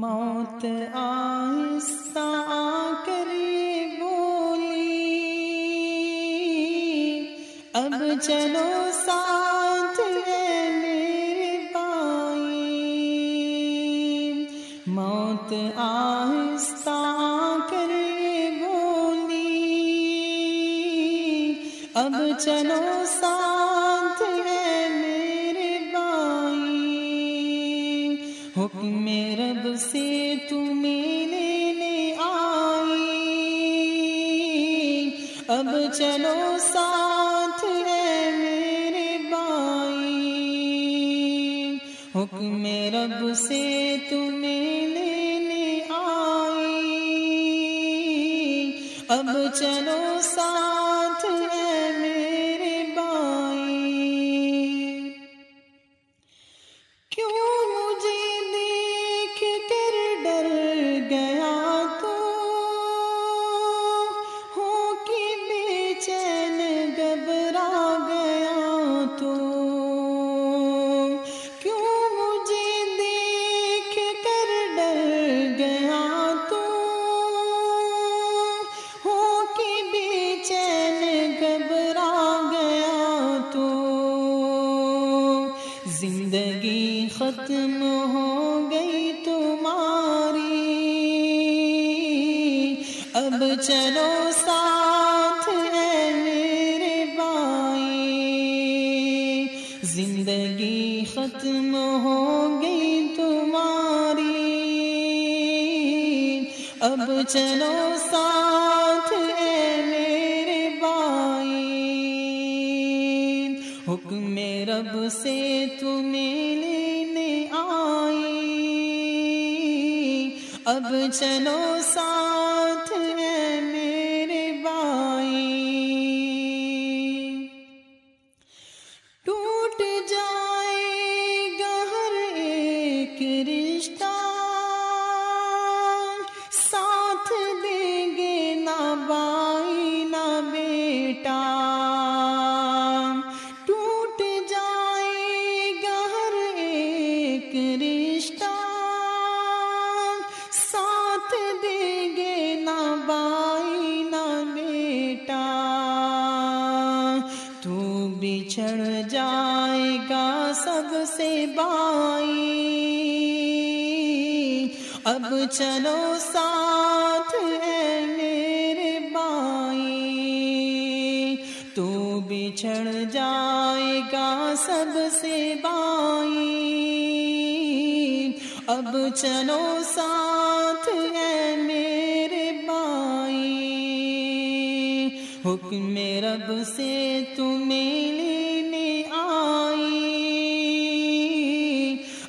موت آہستہ آ کر بولی۔ اب چلو ساتھ میرے بائی موت آہستہ آ کر بولی۔ اب چلو تمہیں لینے آئی اب چلو ساتھ ہے میرے بائی حکم رب سے تمہیں لینے آئی اب چلو ساتھ ختم ہو گئی تمہاری۔ اب چلو ساتھ ہے میرے بائی زندگی ختم ہو گئی تمہاری۔ اب چلو ساتھ ہے میرے بائی حکم رب سے تمہیں لینے آئی۔ اب چلو ساتھ میں بچھڑ جائے گا سب سے بائی۔ اب چلو ساتھ ہے میرے بائی تو بچھڑ جائے گا سب سے بائی۔ اب چلو ساتھ ہے میرے حکم رب سے تمہیں لینے آئی۔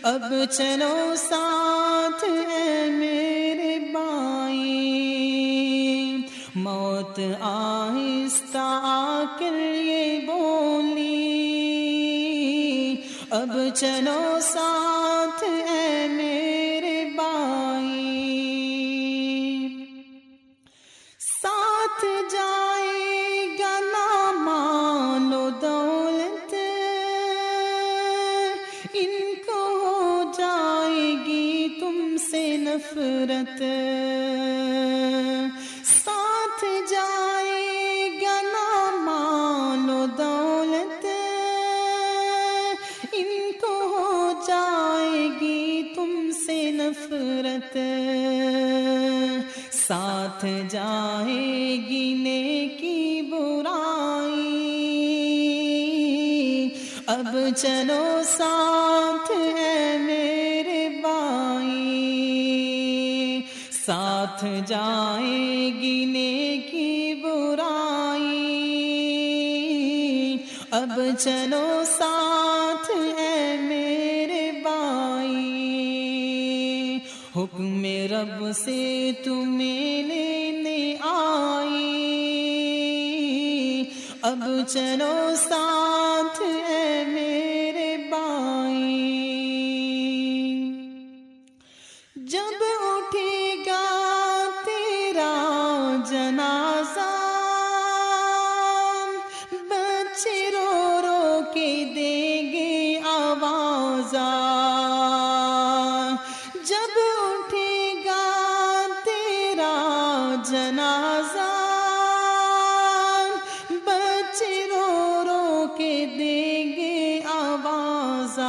اب چلو ساتھ ہے میرے بائی موت آہستہ آ کر یہ بولی۔ اب چلو ساتھ ہے میرے نفرت ساتھ جائے گا نا مانو دولت۔ ان کو ہو جائے گی تم سے نفرت۔ ساتھ جائے گی نیکی برائی۔ اب چلو ساتھ ہے میرے بائی ساتھ جائے گی نیکی برائی۔ اب چلو ساتھ ہے میرے بائی حکم رب سے تمہیں لینے آئی۔ اب چلو ساتھ ہے جنازہ بچے رو رو کے دیں گے آوازاں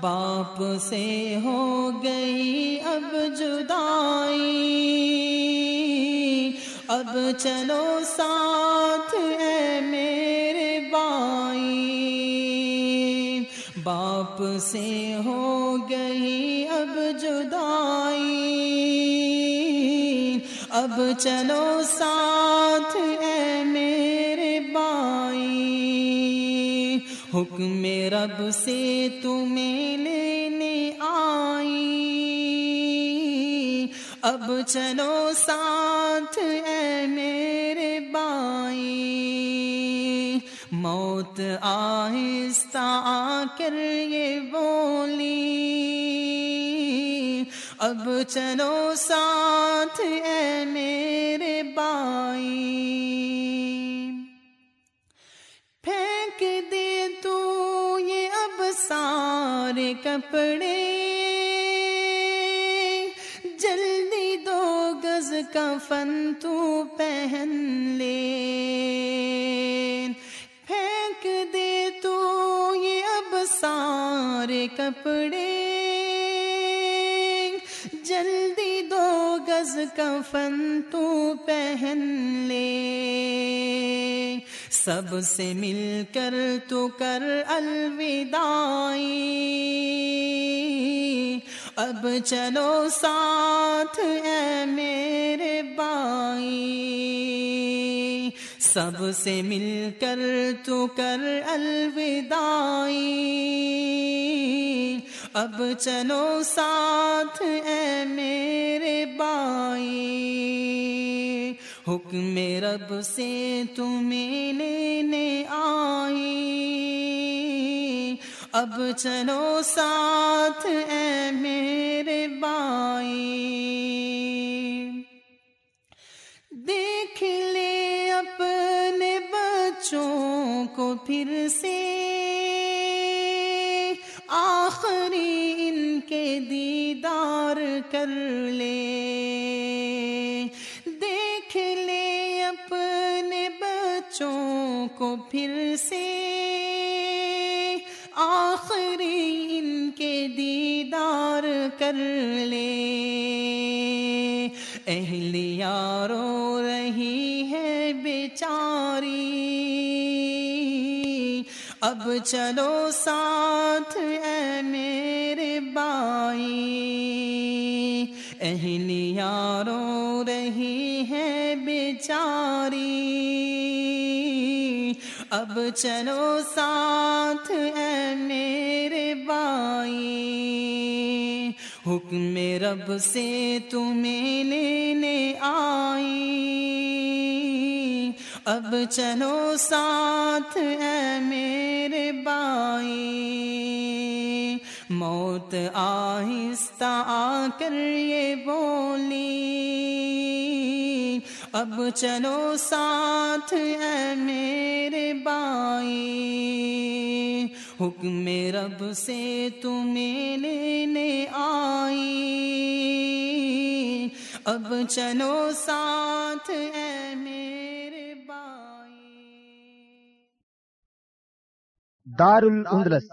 باپ سے ہو گئی اب جدائی اب چلو ساتھ ہے میرے بائی باپ سے ہو گئی اب جدائی اب چلو ساتھ، اے میرے بائی حکم رب سے تمہیں لینے آئی۔ اب چلو ساتھ، اے میرے بائی موت آہستہ آ کر یہ بولی۔ اب چلو ساتھ، اے میرے بائی پھینک دے تو یہ اب سارے کپڑے۔ جلدی دو گز کا فن تو پہن لے۔ پھینک دے تو یہ اب سارے کپڑے۔ گز کا فن تو پہن لے۔ سب سے مل کر تو کر الوداعی۔ اب چلو ساتھ اے میرے بائی سب سے مل کر تو کر الوداعی۔ اب چلو ساتھ، اے میرے بائی حکم رب سے تمہیں لینے آئی۔ اب چلو ساتھ، اے میرے بائی دیکھ لے اپنے بچوں کو پھر سے۔ آخری ان کے دیدار کر لے۔ دیکھ لے اپنے بچوں کو پھر سے۔ آخری ان کے دیدار کر لے۔ اہلیہ رو رہی ہے بیچاری۔ اب چلو ساتھ، اے میرے بائی اہلیہ رو رہی ہے بیچاری۔ اب چلو ساتھ، اے میرے بائی حکم رب سے تمہیں لینے آئی۔ اب چلو ساتھ، اے میرے بائی موت آہستہ آ کر یہ بولی۔ اب چلو ساتھ، اے میرے بائی حکم رب سے تمہیں لینے آئی۔ اب چلو ساتھ، اے میرے دار الاندلس